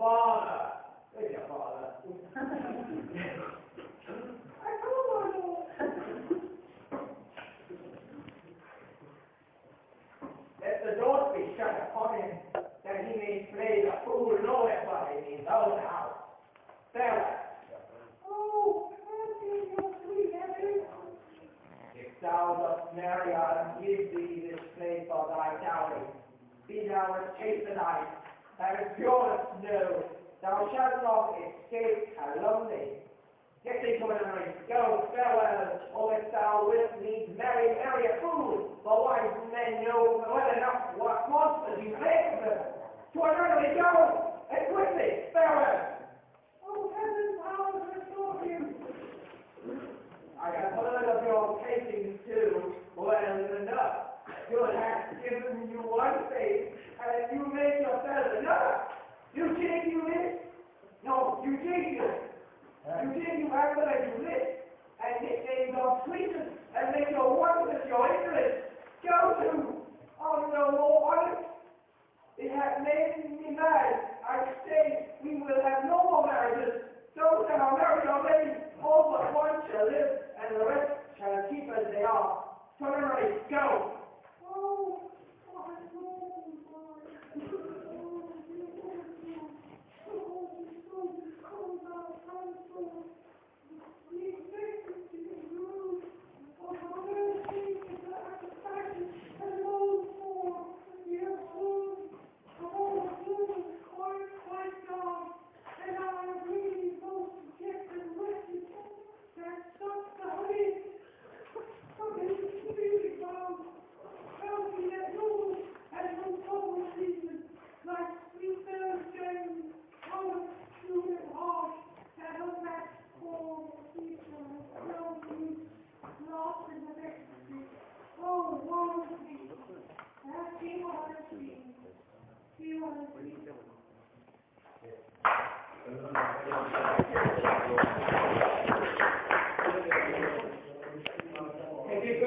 I told my Lord. Let the doors be shut upon him, that he may play the fool no effort in his own house. Farewell. Oh, Heaven, your sweet heaven. If thou dost marry her, give thee this place for thy dowry. Be thou as chaste as ice, pure as snow. Thou shalt not escape calumny. Get thee to an. Go, farewell, or if thou wilt needs marry, marry a fool. For wise men know well enough what monsters you make of them. To an early go, and quickly, farewell. Oh, heaven, powers restore you. I have heard of your paintings too, well enough. God has given you one face, and you make yourself another. You think you live? No, you think you. You think you like you live, and nicknames your sweetness, and make 希望，